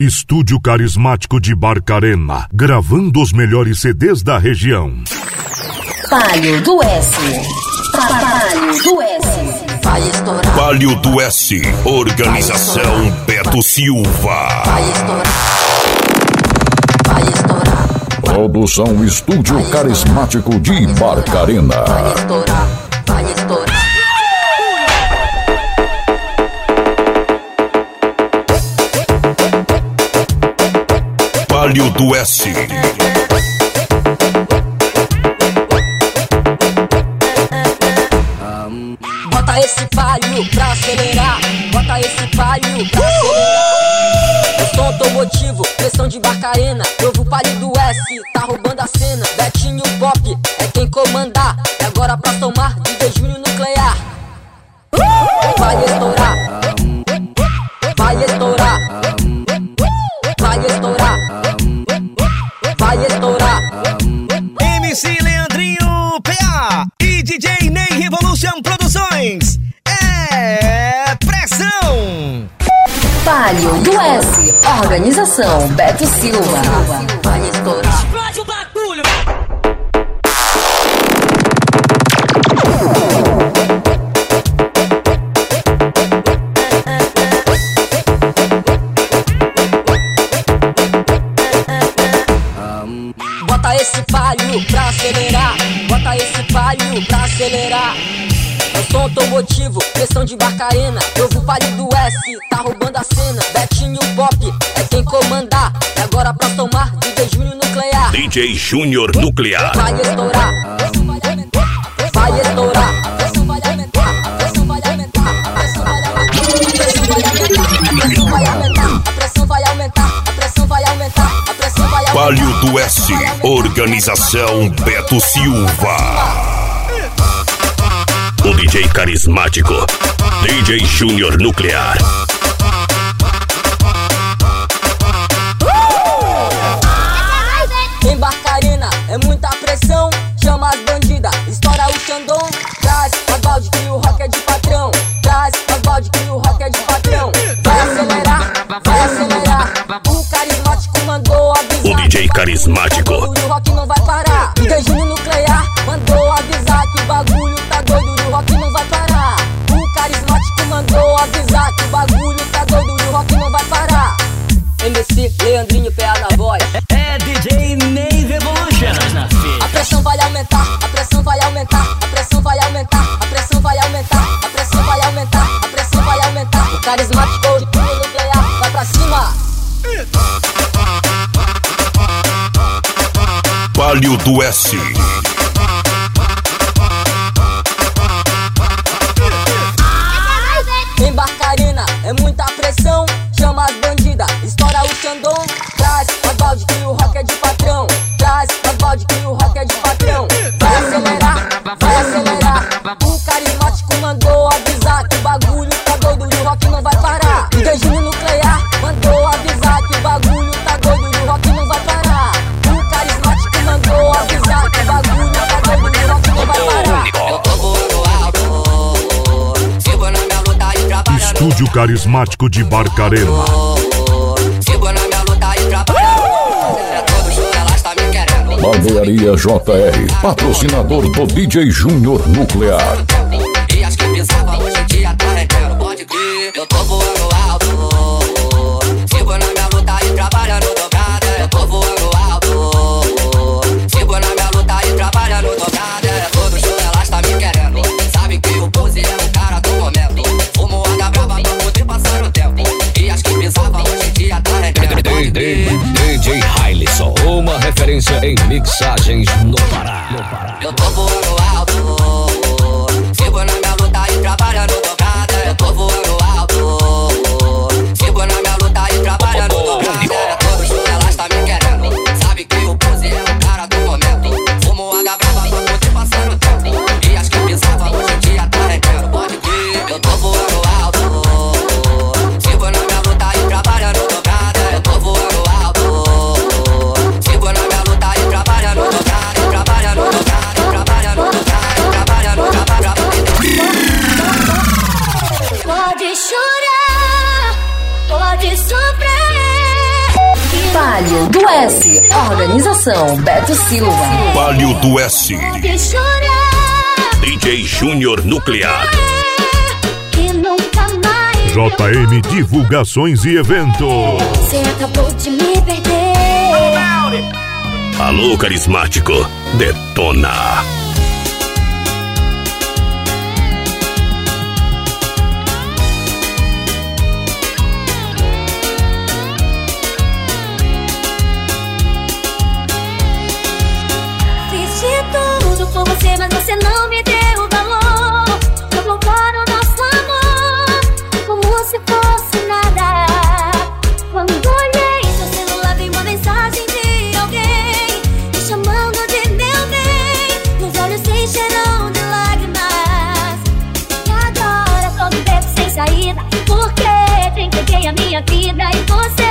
Estúdio Carismático de Barcarena, gravando os melhores CDs da região. Palio do S. Palio do S. Vai estourar. Palio do S. Organização Beto Silva. Vai estourar. Vai estourar. Produção Estúdio Carismático de Barcarena. Vai estourar. Óleo do S. Bota esse palho pra acelerar. Bota esse palho pra acelerar. Eu sou automotivo, pressão de barcarena. Novo palio do S, tá roubando a cena. Betinho Pop é quem comandar. É agora pra somar, DJ Júnior Trabalho do S. Organização Beto Silva. Silva. motivo, pressão de barcarena. Novo do S, tá roubando a cena. Betinho Pop é quem comandar. E agora pra tomar DJ Júnior Nuclear. DJ Júnior Nuclear. Vai estourar. Vai estourar. Palio do S, organização Beto Silva. DJ carismático, DJ Júnior Nuclear. MC Leandrinho, pé na voz. É DJ Ney Revolution. A pressão vai aumentar, a pressão vai aumentar, a pressão vai aumentar, a pressão vai aumentar, a pressão vai aumentar, a pressão vai aumentar. O carismático de todo ganhar, vai pra cima. Palio do S. carismático de Barcarena. Sigo. Barbearia JR, patrocinador do DJ Júnior Nuclear. referência em mixagens Silva. Palio do S. DJ Júnior Nuclear. JM Divulgações e Eventos. Você acabou de me perder. Alô, carismático. Detona. mas você não me deu valor. Provocar o nosso amor como se fosse nada. Quando olhei seu celular, vi uma mensagem de alguém me chamando de meu bem. Meus olhos se encheram de lágrimas. E agora só me bebo sem saída. Porque te entreguei a minha vida e você.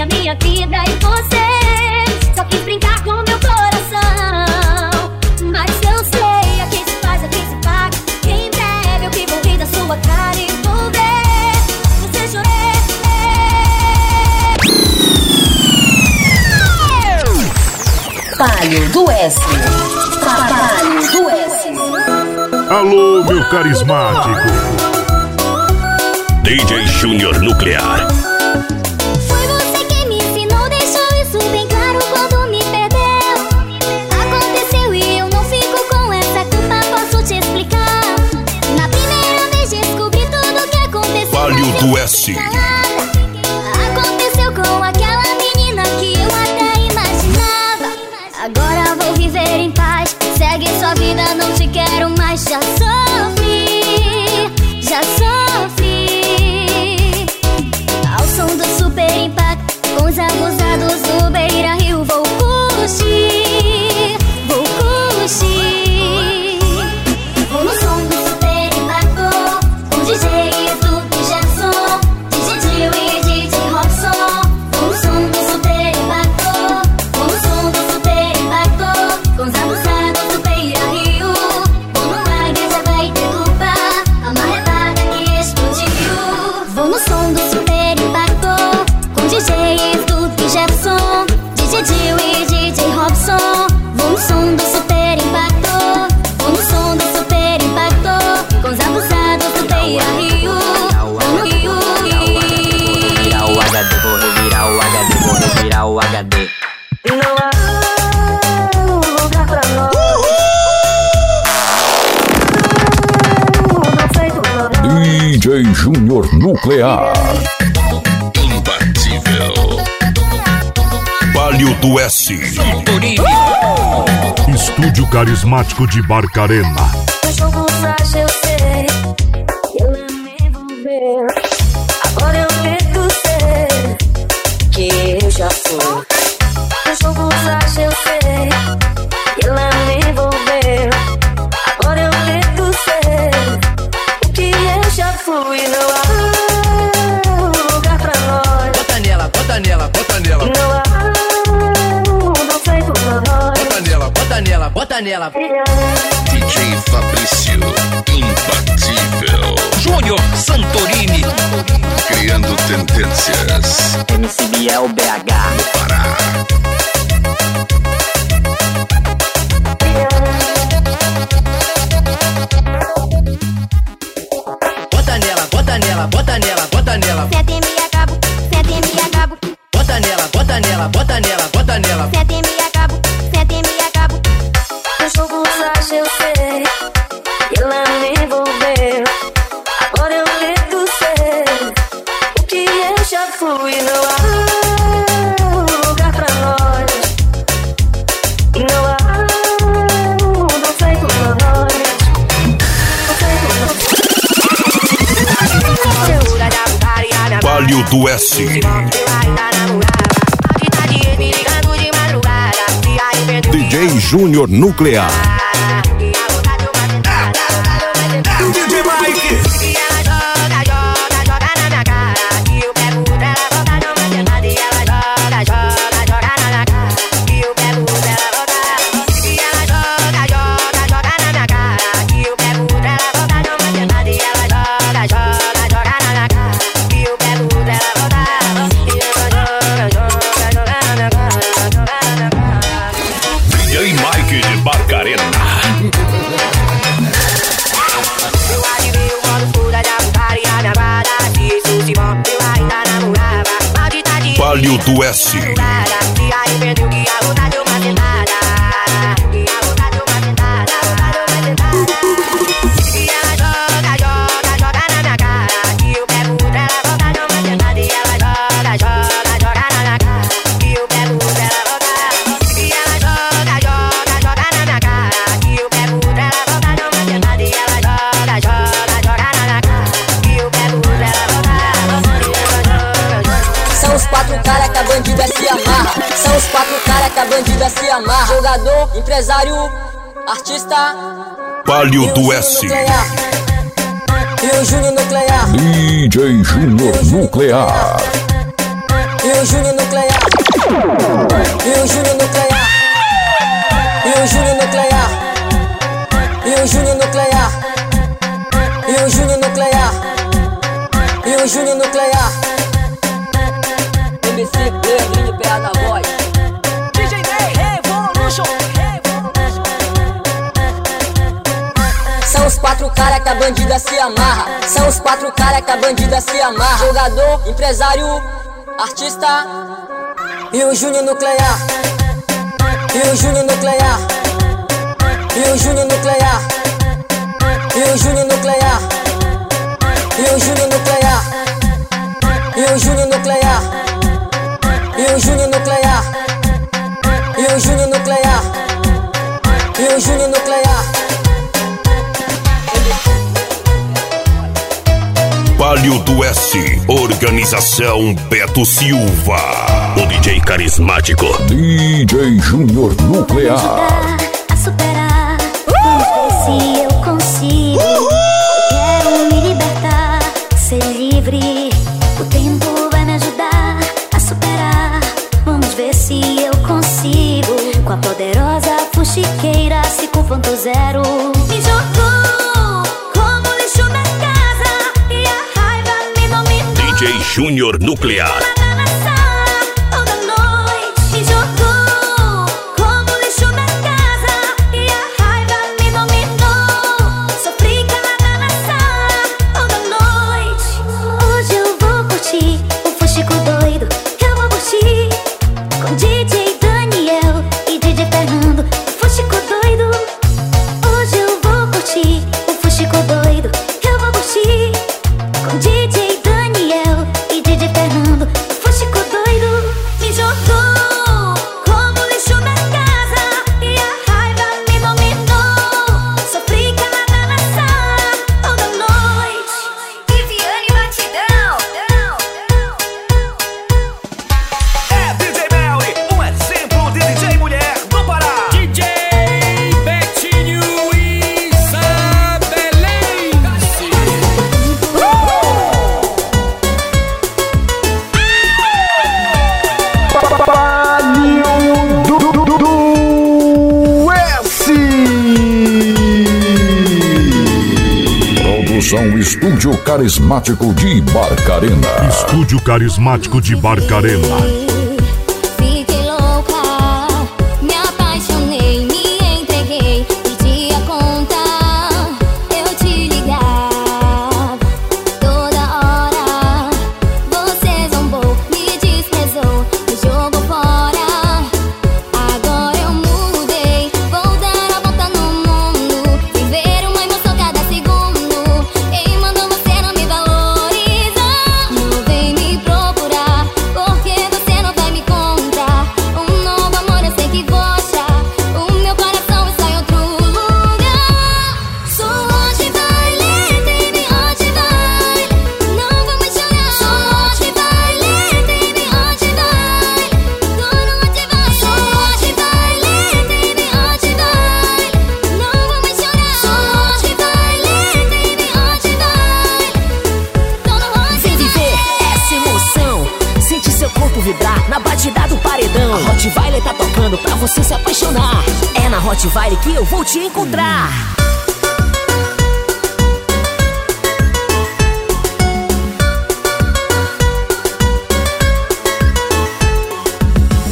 a minha vida e você só quis brincar com meu coração. Mas eu sei, a quem se faz, a quem se paga. quem em breve eu que vou da sua cara e vou ver você é chorar. Palho do S. Palho do S. Alô, meu carismático. DJ Júnior Nuclear. Oeste. nuclear. Imbatível. Palio do S. Estúdio Carismático de Barcarena Santorini. Criando tendências. MC Biel BH. Pará. Do S. DJ Júnior Nuclear. Duque de Barcarena. Eu adivinho quando fura eu ainda namorava. Palio do S. empresário, artista. Palio do S. Nuclear. E o Júnior Nuclear. DJ Júnior Nuclear. E o Júnior Nuclear. E o Júnior Nuclear. E o Júnior Nuclear. E o Júnior Nuclear. E o Júnior Nuclear. E o Júnior Nuclear. Quatro cara que a bandida se amarra. São os quatro cara que a bandida se amarra. Jogador, empresário, artista. E o Júnior Nuclear. E o Júnior Nuclear. E o Júnior Nuclear. E o Júnior Nuclear. E o Júnior Nuclear. E o Júnior Nuclear. E o Júnior Nuclear. E o Júnior Nuclear. E o Júnior Nuclear. Palio do S. Organização Beto Silva. O DJ carismático. DJ Júnior Nuclear. a superar. Vamos ver se eu consigo. Quero me libertar, ser livre. O tempo vai me ajudar a superar. Vamos ver se eu consigo. Com a poderosa fuxiqueira 5.0. Me jogou Júnior Nuclear. Carismático de Barcarena. Estúdio Carismático de Barcarena. Te encontrar.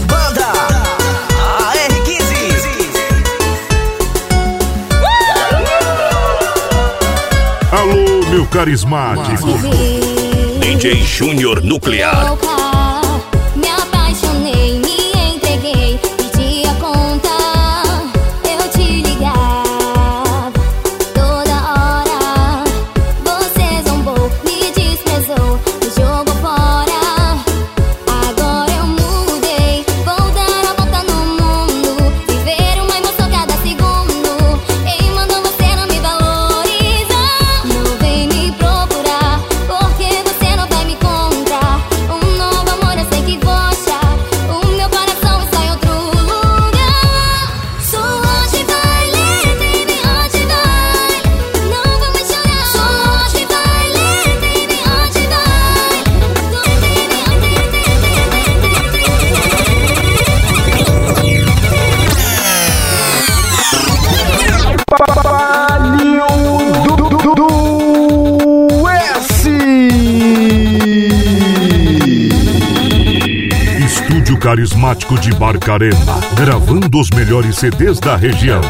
Banda AR15. Alô, meu carismático. DJ Júnior Nuclear. De Barcarena. Gravando os melhores CDs da região.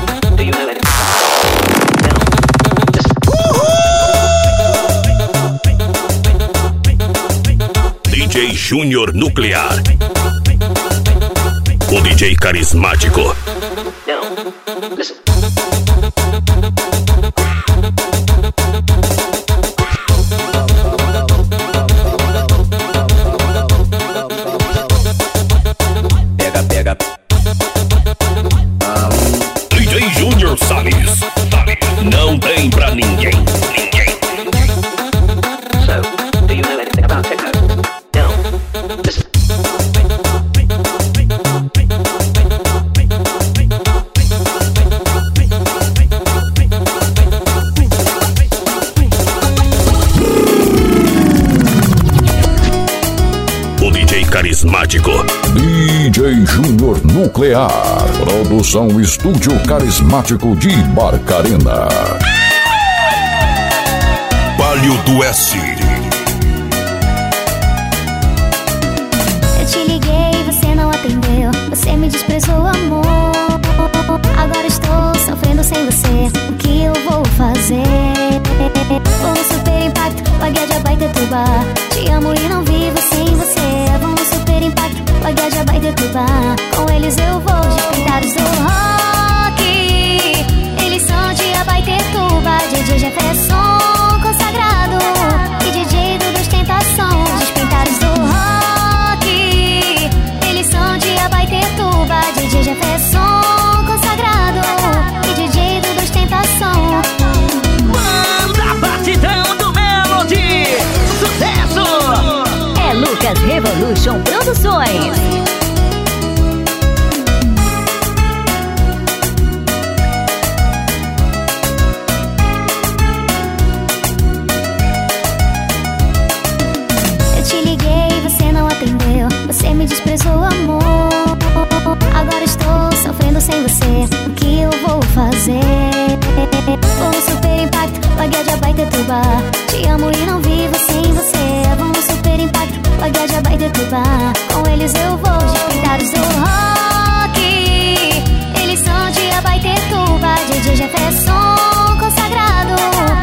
DJ Júnior Nuclear. O DJ carismático. Nuclear. Produção Estúdio Carismático de Barcarena. Palio do S. Eu te liguei, você não atendeu. Você me desprezou, amor. Agora estou sofrendo sem você. O que eu vou fazer? Vou no super impacto, paguei de abaite tuba. Te amo e não vivo sem você. Vou no super impacto, paguei de abaite tuba. Com eles eu vou despintar os do rock. Eles são de abaite tuba. DJ Jefferson consagrado. E DJ rock. Eles são de Abaitetuba, DJ Jefferson consagrado Lucas Revolution Produções. Você não atendeu. Você me desprezou, amor. Agora estou sofrendo sem você. O que eu vou fazer? Vou no super impacto, paguei de Abaitetuba. Te amo e não impacto, paguei de Abaitetuba. Com eles eu vou despintar os do rock. Eles são de Abaitetuba. DJ Jefferson consagrado.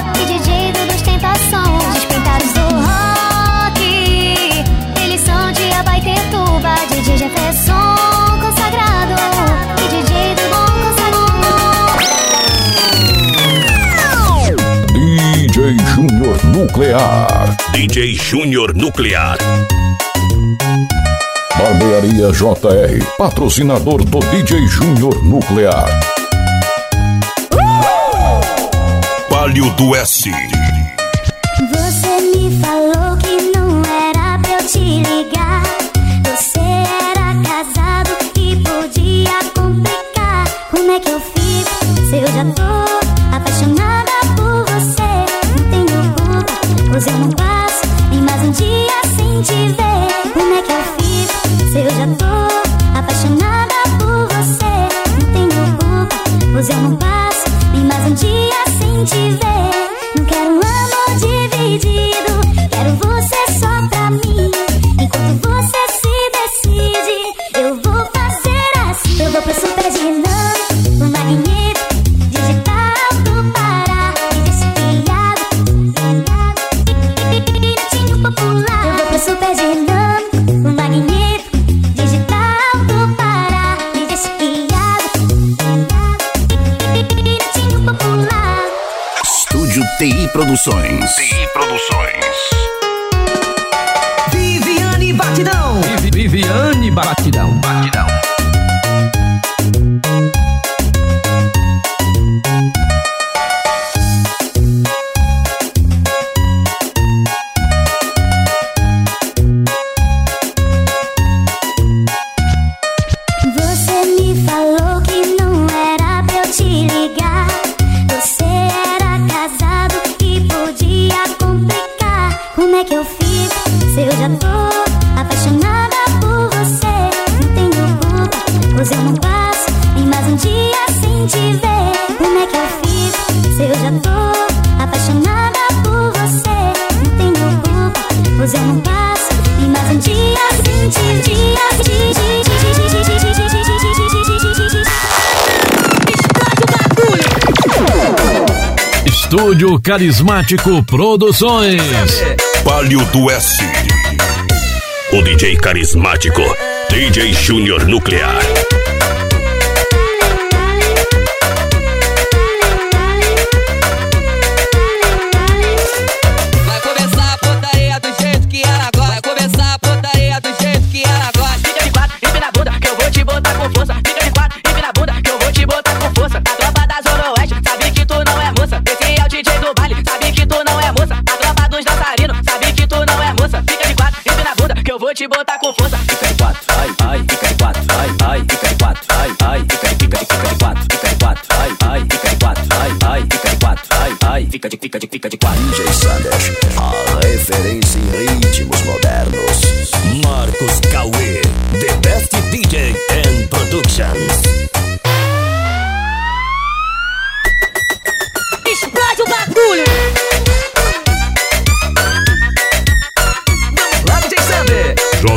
Nuclear. DJ Júnior Nuclear. Barbearia JR. Patrocinador do DJ Júnior Nuclear. Palio do S. dia Produções. Produções. Como é que eu fiz se eu já tô apaixonada por você? Não tem pois e mais um dia, Estúdio Carismático Produções. Palio do S. O DJ carismático, DJ Júnior Nuclear.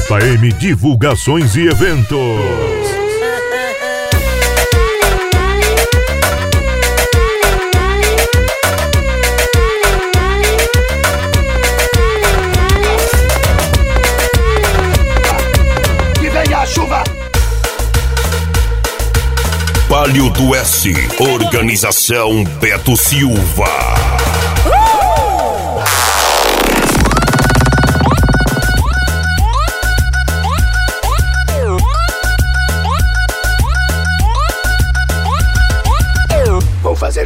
JM Divulgações e Eventos. Venha a chuva. Palio do S, organização Beto Silva.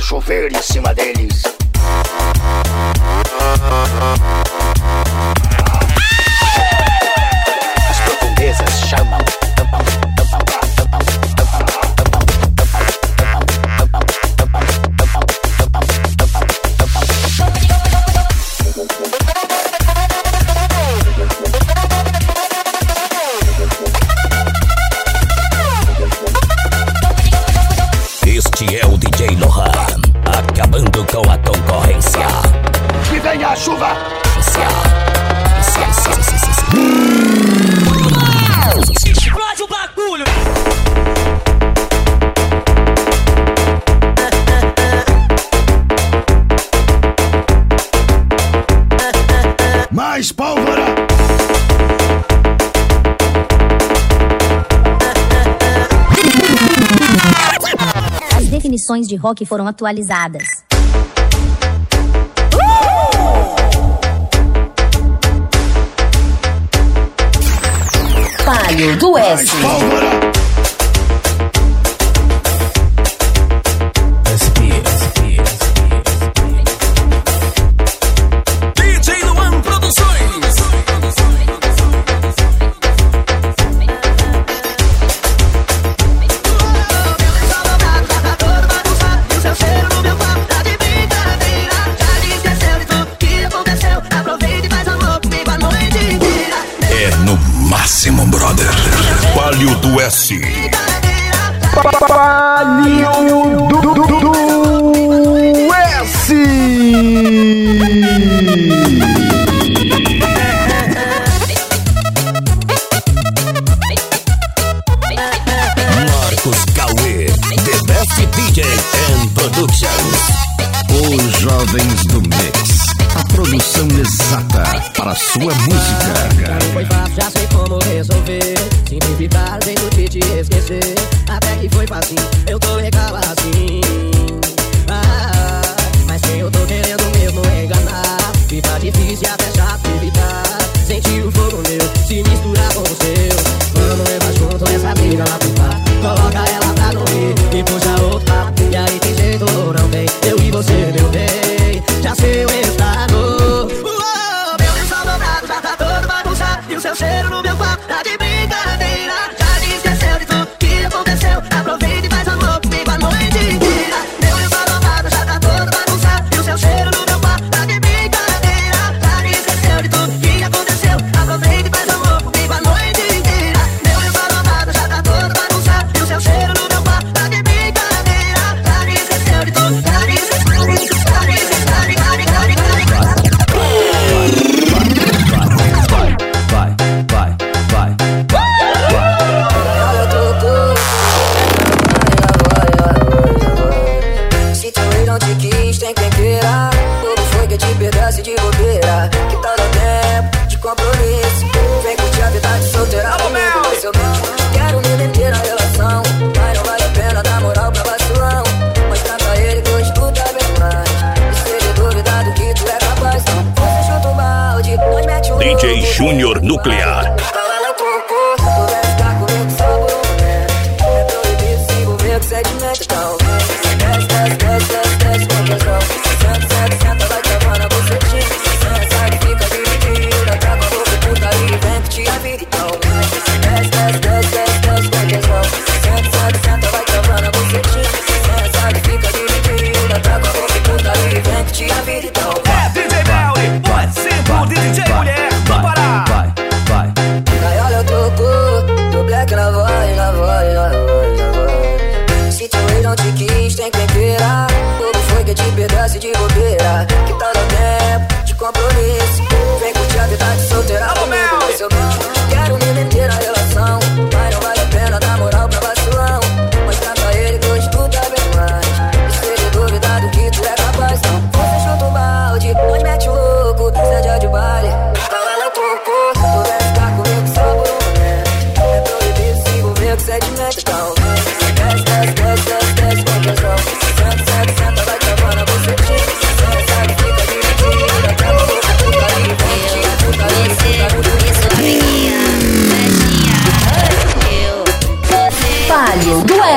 chover em cima deles. definições de rock foram atualizadas. Palio do S. Palio do S. Palio Já sei como resolver. Sempre evitar de te esquecer. Até que foi fácil, eu tô legal assim. Ah, Mas quem eu tô querendo mesmo é enganar. Tá difícil até chato evitar. Sentir o fogo meu, se misturar com o seu. Vamos levar junto essa briga lá pro bar Coloca ela pra dormir e puxa outro Junior Nuclear.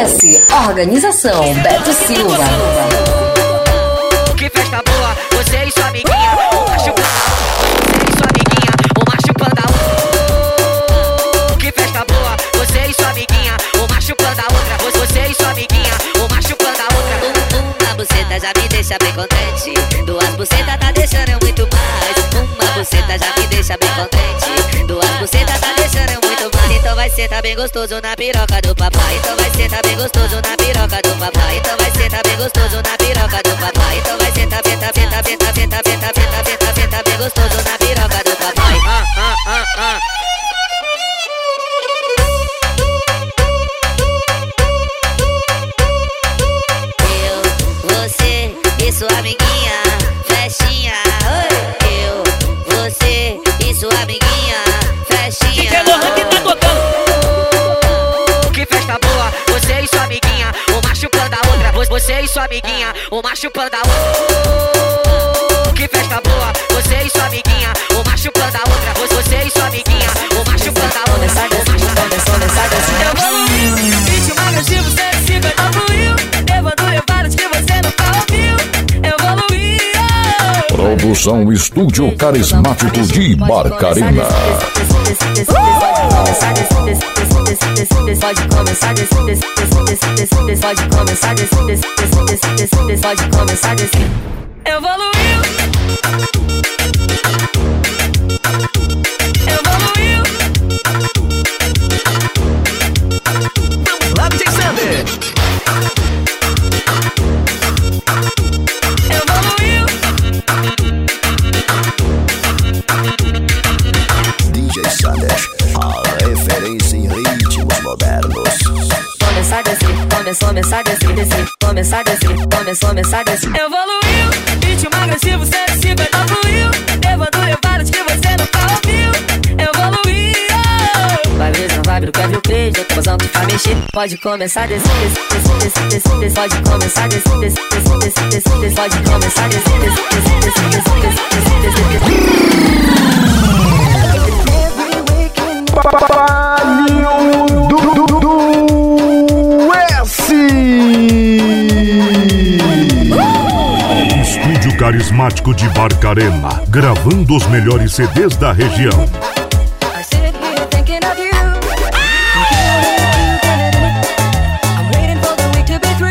Organização Beto Silva. Que festa boa, você e sua amiguinha. Você e sua amiguinha. Outra, outra. Uma buceta já me deixa bem contente. Duas bucetas tá deixando eu muito mais. Uma buceta já me deixa bem contente sentar tá bem gostoso na piroca do papai. Então vai sentar tá bem gostoso na piroca do papai. Então vai sentar tá bem gostoso na piroca do papai. Então vai sentar, sentar, sentar, sentar, sentar, sentar, sentar, sentar, sentar bem gostoso na você e sua amiguinha, o macho a outra. Uh, que festa boa, você e sua amiguinha, o chupando a outra. Você e sua amiguinha, o chupando a outra. Eu vou no e agressivo, 150 fluiu. Levando levadas que você nunca ouviu. Eu vou no Produção Estúdio Carismático de Barcarena. Side this, this, this, this, this. Side this, this, this, this, this. Side this, this, this, this, this. Side this, this, this, this, this. começar this, this, this, this, this. pode this, this, this, this, this. desse this, this, this, this, this. desse this, this, this, this, this. começou a mensagem descer, descer, começou a descer, começou a mensagem assim. Evoluiu, ritmo agressivo, 150 fluiu, levando levadas que você nunca ouviu. Evoluiu. Vai ver, não vai ver o que o peito, eu tô usando pra mexer. Pode começar a descer, descer, descer, descer, descer, pode começar a descer, descer, descer, descer, descer, pode começar a descer, descer, descer, descer, descer, descer, descer. Palio do carismático de Barcarena, gravando os melhores CDs da região.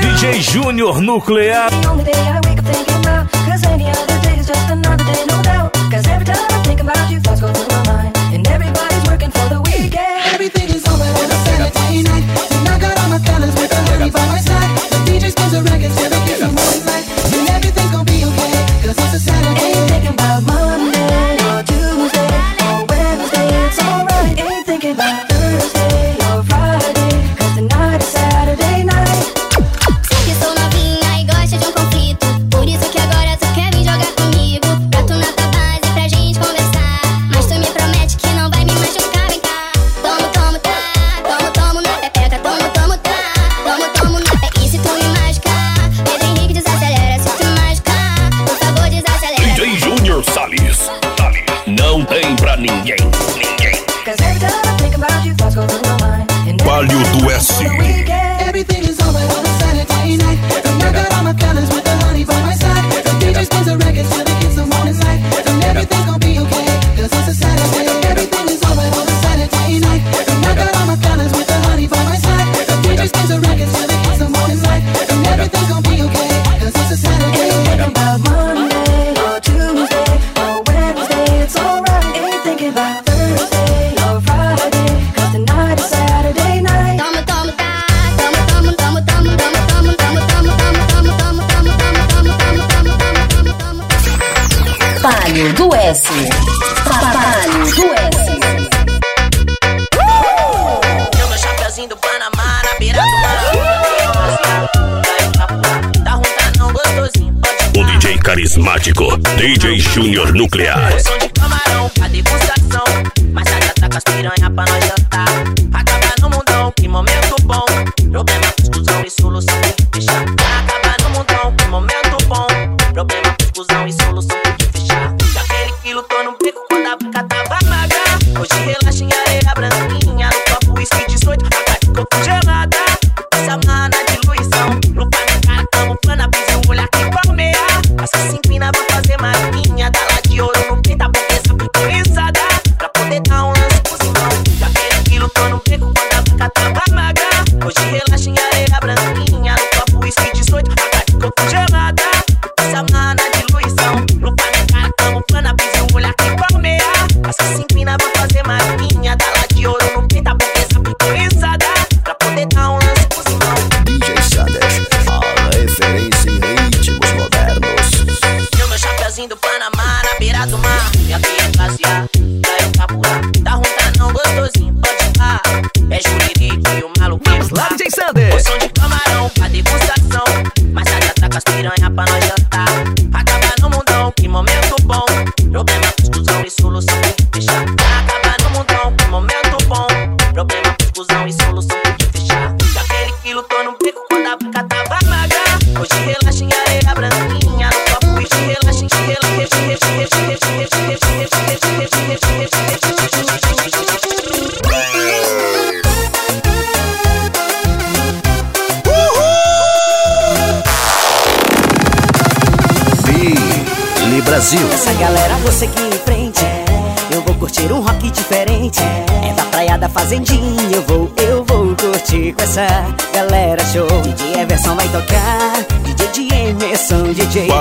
DJ Júnior Nuclear. Cause every time I think about you, thoughts go Junior Nuclear.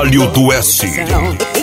Palio do S.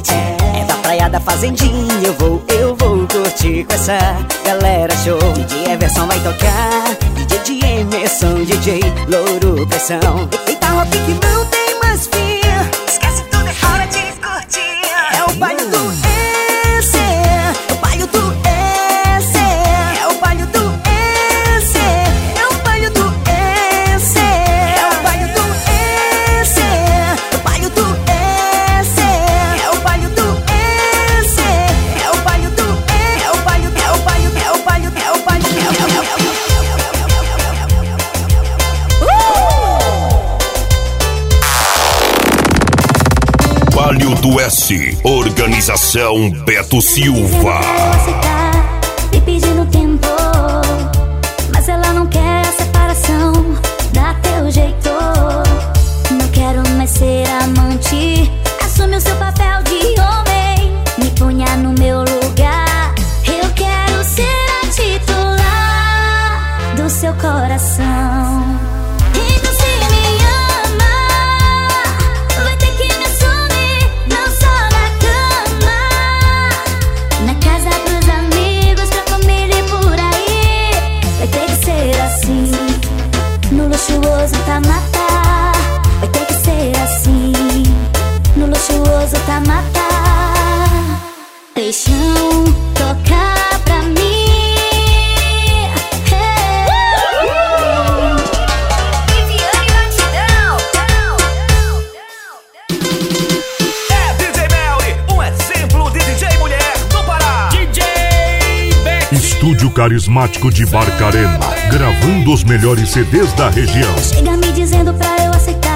noite é da praia da fazendinha Eu vou, eu vou curtir com essa galera show. DJ Everson vai tocar DJ de Emerson, DJ Louro Pressão. Eita, Rock Mountain Projeto S, Organização Beto Silva. Pedindo tempo, mas ela não quer a separação. Dá teu jeito, não quero mais ser amante. O seu papel de homem, me punha no meu lugar. Eu quero ser a titular do seu coração. paixão tocar pra mim. É DJ Melly, um exemplo de DJ mulher do Pará. DJ Beck. Estúdio carismático de Barcarena, gravando os melhores CDs da região. Chega me dizendo pra eu aceitar.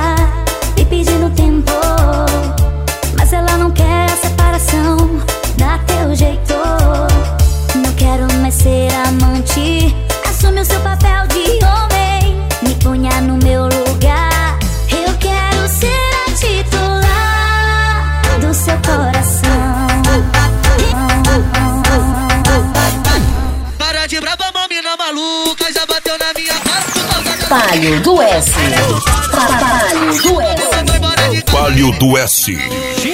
Palio do S. Palio do S. Palio do S.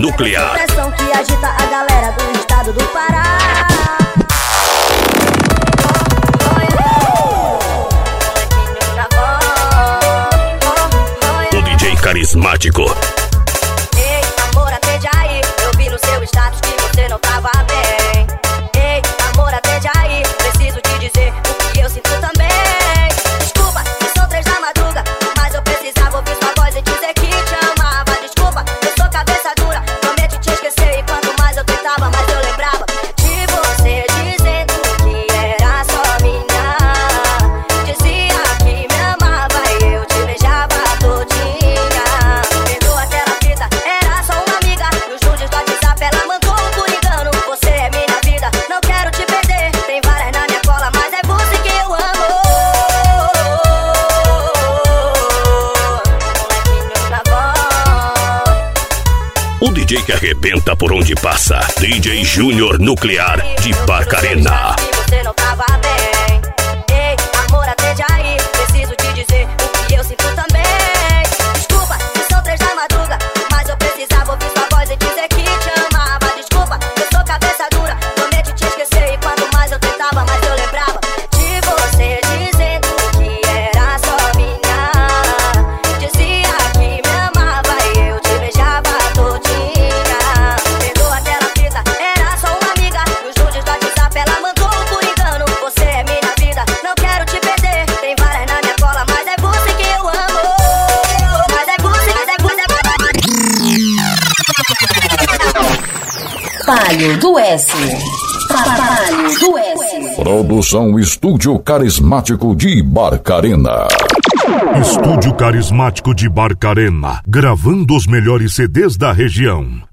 Nuclear. que agita a galera do estado do Pará. O DJ carismático DJ que arrebenta por onde passa. DJ Júnior Nuclear de Barcarena. Produção Estúdio Carismático de Barcarena. Estúdio Carismático de Barcarena, gravando os melhores CDs da região.